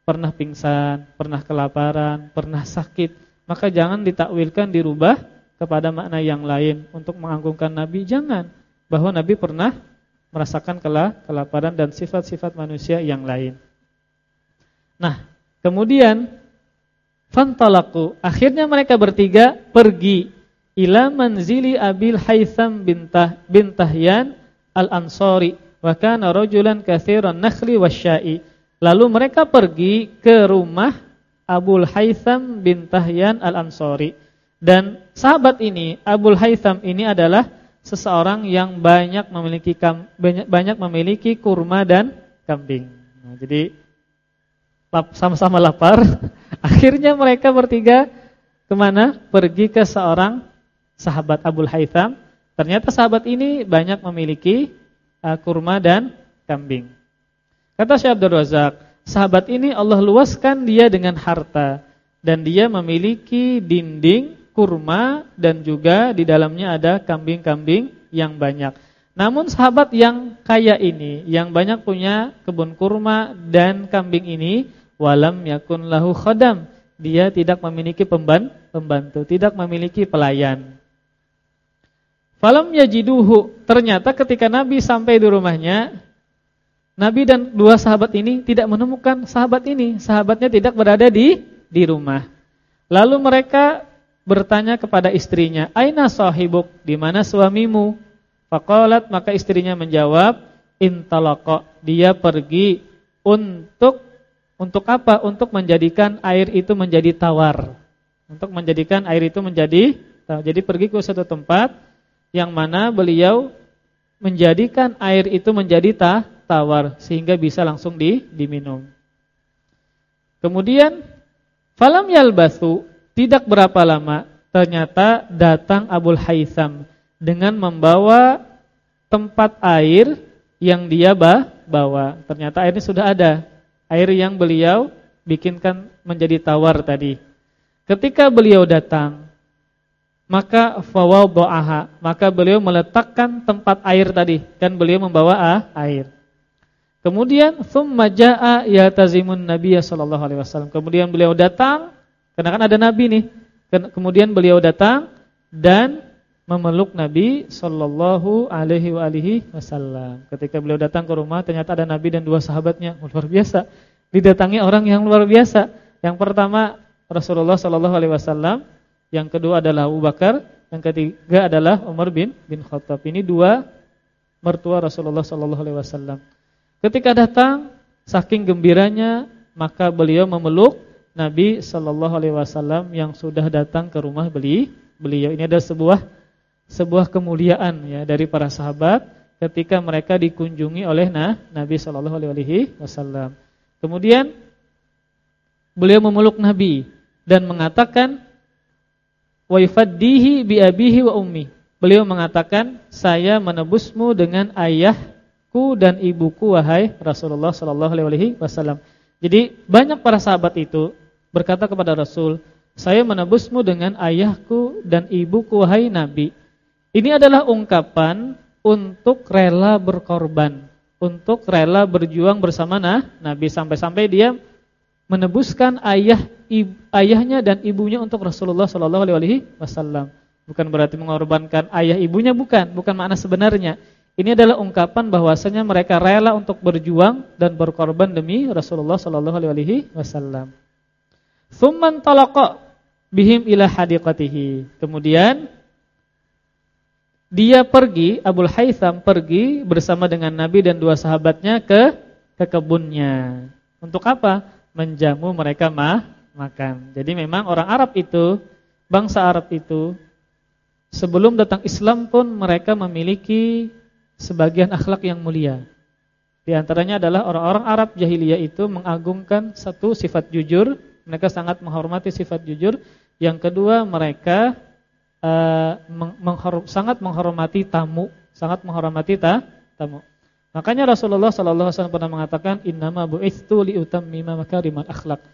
pernah pingsan, pernah kelaparan, pernah sakit. Maka jangan ditakwilkan dirubah kepada makna yang lain untuk mengagungkan Nabi, jangan. Bahwa Nabi pernah merasakan kelaparan dan sifat-sifat manusia yang lain. Nah, kemudian fantalaku, akhirnya mereka bertiga pergi ila manzili Abil Haytham bintah bintahyan al-Ansari wa kana rajulan katsiran nakhli wasya'i. Lalu mereka pergi ke rumah Abul Haytham bin Tahyan al-Ansari. Dan sahabat ini, Abul Haytham ini adalah seseorang yang banyak memiliki banyak, memiliki kurma dan kambing. Nah, jadi sama-sama lapar. Akhirnya mereka bertiga ke mana? Pergi ke seorang sahabat Abul Haytham. Ternyata sahabat ini banyak memiliki uh, kurma dan kambing. Kata Syekh Abdul Razak, sahabat ini Allah luaskan dia dengan harta dan dia memiliki dinding kurma dan juga di dalamnya ada kambing-kambing yang banyak. Namun sahabat yang kaya ini, yang banyak punya kebun kurma dan kambing ini, walam yakun lahu khodam. Dia tidak memiliki pembantu, tidak memiliki pelayan. Falam yajiduhu. Ternyata ketika Nabi sampai di rumahnya, Nabi dan dua sahabat ini tidak menemukan sahabat ini. Sahabatnya tidak berada di di rumah. Lalu mereka bertanya kepada istrinya, "Aina sahibuk? Di mana suamimu?" Faqalat maka istrinya menjawab, "Intalaqa." Dia pergi untuk untuk apa? Untuk menjadikan air itu menjadi tawar. Untuk menjadikan air itu menjadi jadi pergi ke suatu tempat yang mana beliau menjadikan air itu menjadi ta, tawar sehingga bisa langsung di, diminum. Kemudian falam yalbasu tidak berapa lama ternyata datang Abul Haitham dengan membawa tempat air yang dia bawa. Ternyata airnya sudah ada. Air yang beliau bikinkan menjadi tawar tadi. Ketika beliau datang, maka fawadhaha maka beliau meletakkan tempat air tadi dan beliau membawa ah, air kemudian thumma jaa yatazimun nabiy sallallahu alaihi wasallam kemudian beliau datang karena kan ada nabi nih. Kemudian beliau datang dan memeluk nabi sallallahu alaihi wasallam. Ketika beliau datang ke rumah ternyata ada nabi dan dua sahabatnya. Luar biasa. Didatangi orang yang luar biasa. Yang pertama Rasulullah sallallahu alaihi wasallam. Yang kedua adalah Abu Bakar, yang ketiga adalah Umar bin bin Khattab. Ini dua mertua Rasulullah sallallahu alaihi wasallam. Ketika datang saking gembiranya maka beliau memeluk Nabi sallallahu alaihi wasallam yang sudah datang ke rumah beli beliau. Ini adalah sebuah sebuah kemuliaan ya dari para sahabat ketika mereka dikunjungi oleh nah, Nabi sallallahu alaihi wasallam. Kemudian beliau memeluk Nabi dan mengatakan wa yufaddihi bi abihi wa ummi. Beliau mengatakan, "Saya menebusmu dengan ayahku dan ibuku wahai Rasulullah sallallahu alaihi wasallam." Jadi banyak para sahabat itu berkata kepada Rasul, "Saya menebusmu dengan ayahku dan ibuku wahai Nabi." Ini adalah ungkapan untuk rela berkorban, untuk rela berjuang bersama nah, Nabi sampai-sampai dia menebuskan ayah ibu, ayahnya dan ibunya untuk Rasulullah Shallallahu alaihi wasallam. Bukan berarti mengorbankan ayah ibunya bukan, bukan makna sebenarnya. Ini adalah ungkapan bahwasanya mereka rela untuk berjuang dan berkorban demi Rasulullah Shallallahu alaihi wasallam. Tsumman talaqa bihim ila hadiqatihi. Kemudian dia pergi, Abul Haytham pergi bersama dengan Nabi dan dua sahabatnya ke ke kebunnya. Untuk apa? menjamu mereka mah makan. Jadi memang orang Arab itu, bangsa Arab itu sebelum datang Islam pun mereka memiliki sebagian akhlak yang mulia. Di antaranya adalah orang-orang Arab jahiliyah itu mengagungkan satu sifat jujur, mereka sangat menghormati sifat jujur. Yang kedua, mereka uh, menghorm, sangat menghormati tamu, sangat menghormati ta, tamu. Makanya Rasulullah sallallahu alaihi wasallam pernah mengatakan innama bu'istu liutammima makarimal akhlak.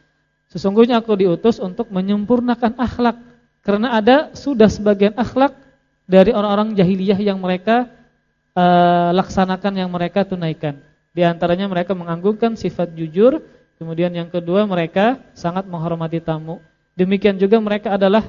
Sesungguhnya aku diutus untuk menyempurnakan akhlak. Karena ada sudah sebagian akhlak dari orang-orang jahiliyah yang mereka uh, laksanakan yang mereka tunaikan. Di antaranya mereka menganggungkan sifat jujur, kemudian yang kedua mereka sangat menghormati tamu. Demikian juga mereka adalah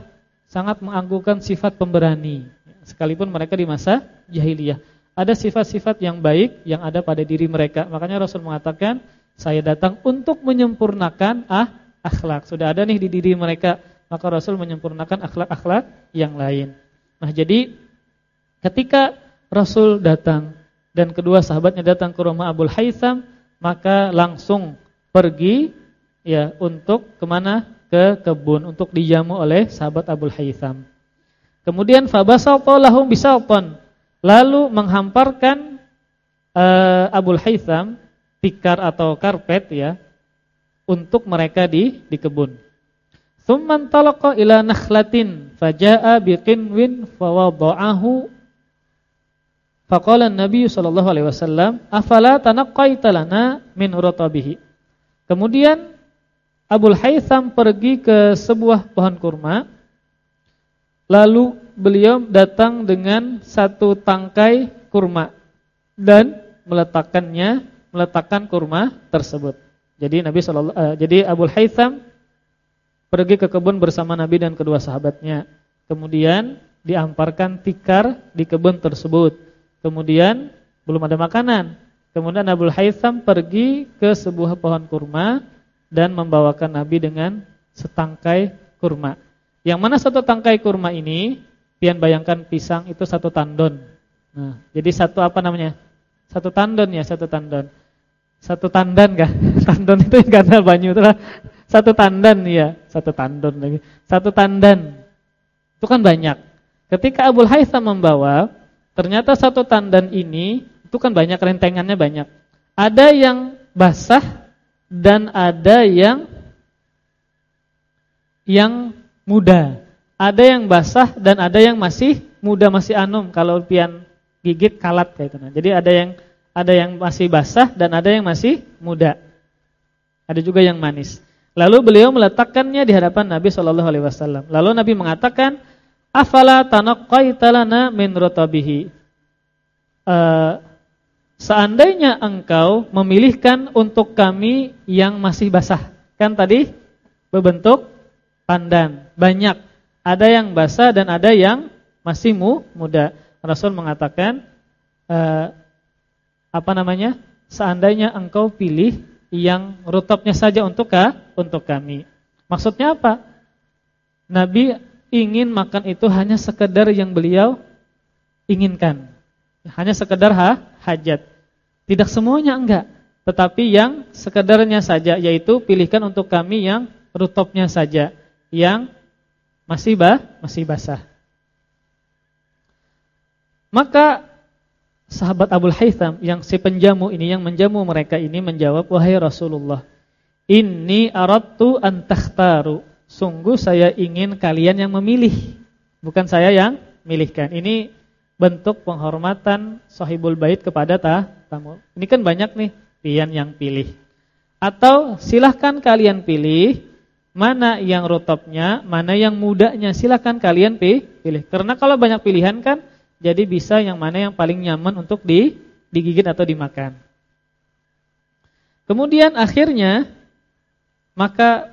sangat menganggungkan sifat pemberani. Sekalipun mereka di masa jahiliyah. Ada sifat-sifat yang baik yang ada pada diri mereka. Makanya Rasul mengatakan, saya datang untuk menyempurnakan ah akhlak. Sudah ada nih di diri mereka, maka Rasul menyempurnakan akhlak-akhlak yang lain. Nah, jadi ketika Rasul datang dan kedua sahabatnya datang ke rumah Abul Haytham, maka langsung pergi ya untuk ke mana? Ke kebun untuk dijamu oleh sahabat Abul Haytham. Kemudian fabasalta lahum bisalton, lalu menghamparkan uh, Abul Haytham tikar atau karpet ya untuk mereka di di kebun. Tsumman talaqa ila nakhlatin faja'a biqinwin fawada'ahu Faqala Nabi sallallahu alaihi wasallam, "Afala tanaqqaita lana min rutabihi?" Kemudian Abul Haytham pergi ke sebuah pohon kurma. Lalu beliau datang dengan satu tangkai kurma dan meletakkannya, meletakkan kurma tersebut. Jadi Nabi sallallahu uh, jadi Abu Haytham pergi ke kebun bersama Nabi dan kedua sahabatnya. Kemudian diamparkan tikar di kebun tersebut. Kemudian belum ada makanan. Kemudian Abu Haytham pergi ke sebuah pohon kurma dan membawakan Nabi dengan setangkai kurma. Yang mana satu tangkai kurma ini, pian bayangkan pisang itu satu tandon. Nah, jadi satu apa namanya? Satu tandon ya, satu tandon. Satu tandan kah? Tandon itu kata banyu itu lah. Satu tandan ya, satu tandon lagi. Satu tandan. Itu kan banyak. Ketika Abu Haytham membawa, ternyata satu tandan ini itu kan banyak rentengannya banyak. Ada yang basah dan ada yang yang muda. Ada yang basah dan ada yang masih muda masih anum kalau pian gigit kalat kayak itu. Jadi ada yang ada yang masih basah dan ada yang masih muda. Ada juga yang manis. Lalu beliau meletakkannya di hadapan Nabi Shallallahu alaihi wasallam. Lalu Nabi mengatakan, "Afala lana min rutabihi?" Uh, seandainya engkau memilihkan untuk kami yang masih basah. Kan tadi berbentuk pandan, banyak. Ada yang basah dan ada yang masih muda. Rasul mengatakan, uh, apa namanya? Seandainya engkau pilih yang rutopnya saja untuk ka, untuk kami. Maksudnya apa? Nabi ingin makan itu hanya sekedar yang beliau inginkan. Hanya sekedar ha, hajat. Tidak semuanya enggak, tetapi yang sekedarnya saja yaitu pilihkan untuk kami yang rutopnya saja, yang masih bah, masih basah. Maka sahabat Abul Haytham yang si penjamu ini yang menjamu mereka ini menjawab wahai Rasulullah inni aradtu an takhtaru sungguh saya ingin kalian yang memilih bukan saya yang milihkan ini bentuk penghormatan sahibul bait kepada ta, tamu. Ini kan banyak nih pian yang pilih. Atau silahkan kalian pilih mana yang rotopnya mana yang mudanya. Silahkan kalian pilih. Karena kalau banyak pilihan kan jadi bisa yang mana yang paling nyaman untuk di, digigit atau dimakan. Kemudian akhirnya maka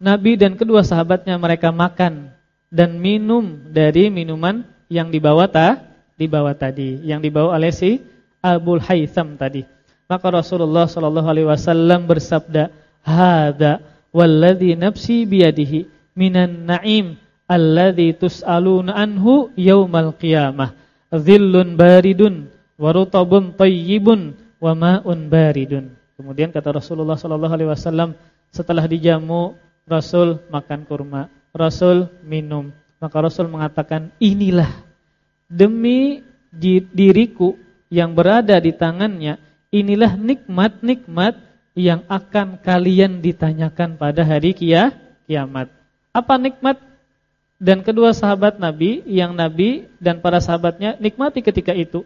Nabi dan kedua sahabatnya mereka makan dan minum dari minuman yang dibawa ta, dibawa tadi, yang dibawa oleh si Abu Haytham tadi. Maka Rasulullah sallallahu alaihi wasallam bersabda, "Hadza walladzi nafsi biyadihi minan na'im alladzi tus'aluna anhu yaumal qiyamah dhillun baridun wa rutabun thayyibun wa ma'un baridun. Kemudian kata Rasulullah sallallahu alaihi wasallam setelah dijamu Rasul makan kurma, Rasul minum. Maka Rasul mengatakan, "Inilah demi diriku yang berada di tangannya, inilah nikmat-nikmat yang akan kalian ditanyakan pada hari kia, kiamat." Apa nikmat dan kedua sahabat Nabi yang Nabi dan para sahabatnya nikmati ketika itu.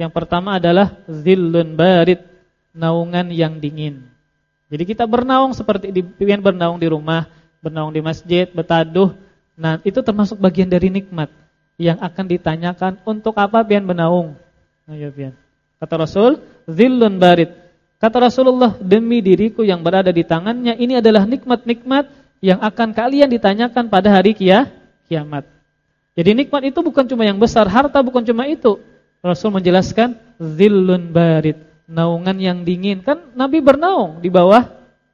Yang pertama adalah zillun barid, naungan yang dingin. Jadi kita bernaung seperti di bernaung di rumah, bernaung di masjid, betaduh. Nah, itu termasuk bagian dari nikmat yang akan ditanyakan untuk apa pian benaung. Ayo pian. Kata Rasul, zillun barid. Kata Rasulullah, demi diriku yang berada di tangannya, ini adalah nikmat-nikmat yang akan kalian ditanyakan pada hari kia, kiamat. Jadi nikmat itu bukan cuma yang besar, harta bukan cuma itu. Rasul menjelaskan, zillun barid, naungan yang dingin. Kan Nabi bernaung di bawah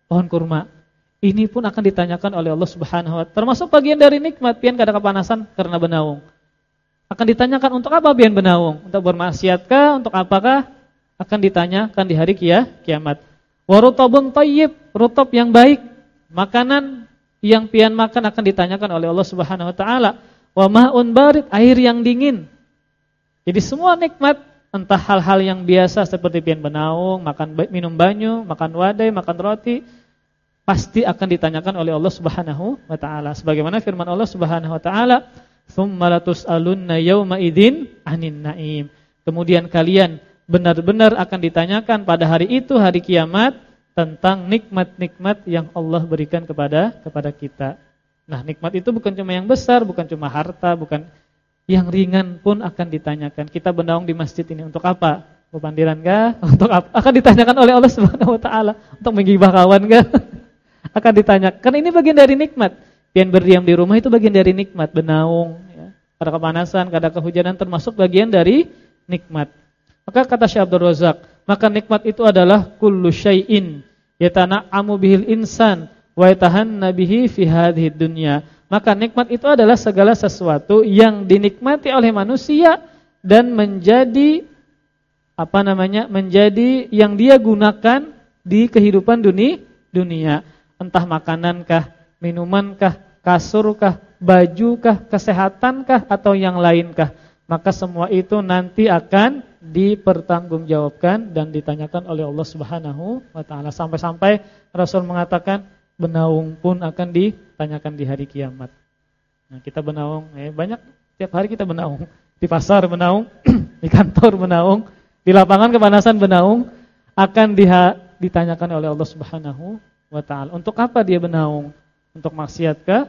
pohon kurma. Ini pun akan ditanyakan oleh Allah Subhanahu wa taala. Termasuk bagian dari nikmat pian kada kepanasan karena benaung. Akan ditanyakan untuk apa pian benaung? Untuk bermaksiatkah? Untuk apakah? Akan ditanyakan di hari kia, kiamat. Warutabun tayyib, rutab yang baik. Makanan yang pian makan akan ditanyakan oleh Allah Subhanahu wa taala. Wa ma'un barid, air yang dingin. Jadi semua nikmat entah hal-hal yang biasa seperti pian benaung, makan minum banyu, makan wadai, makan roti, pasti akan ditanyakan oleh Allah Subhanahu wa taala. Sebagaimana firman Allah Subhanahu wa taala, "Tsumma latus'alunna yauma idzin 'anin na'im." Kemudian kalian benar-benar akan ditanyakan pada hari itu hari kiamat tentang nikmat-nikmat yang Allah berikan kepada kepada kita. Nah, nikmat itu bukan cuma yang besar, bukan cuma harta, bukan yang ringan pun akan ditanyakan. Kita bendaung di masjid ini untuk apa? Pepandiran kah? Untuk apa? Akan ditanyakan oleh Allah Subhanahu wa taala. Untuk menggibah kawan kah? akan ditanya. Karena ini bagian dari nikmat. Pian berdiam di rumah itu bagian dari nikmat, benaung, ya. Kada kepanasan, kada kehujanan termasuk bagian dari nikmat. Maka kata Syekh Abdul Razak, maka nikmat itu adalah kullu syai'in yatana'amu bihil insan wa yatahanna bihi fi hadhihi dunya. Maka nikmat itu adalah segala sesuatu yang dinikmati oleh manusia dan menjadi apa namanya? menjadi yang dia gunakan di kehidupan dunia dunia entah makanankah, minumankah, kasurkah, bajukah, kesehatankah atau yang lainkah. Maka semua itu nanti akan dipertanggungjawabkan dan ditanyakan oleh Allah Subhanahu wa taala sampai-sampai Rasul mengatakan benaung pun akan ditanyakan di hari kiamat. Nah, kita benaung eh banyak tiap hari kita benaung. Di pasar benaung, di kantor benaung, di lapangan kepanasan benaung akan ditanyakan oleh Allah Subhanahu wa taala. Untuk apa dia benaung? Untuk maksiatkah?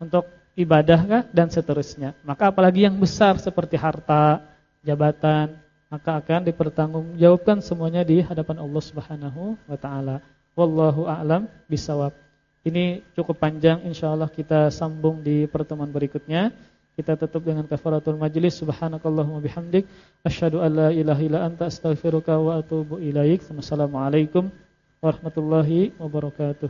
Untuk ibadahkah dan seterusnya. Maka apalagi yang besar seperti harta, jabatan, maka akan dipertanggungjawabkan semuanya di hadapan Allah Subhanahu wa taala. Wallahu a'lam bisawab. Ini cukup panjang insyaallah kita sambung di pertemuan berikutnya. Kita tutup dengan kafaratul majlis. Subhanakallahumma bihamdik asyhadu an la ilaha illa anta astaghfiruka wa atubu ilaik. Wassalamualaikum warahmatullahi wabarakatuh.